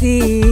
see.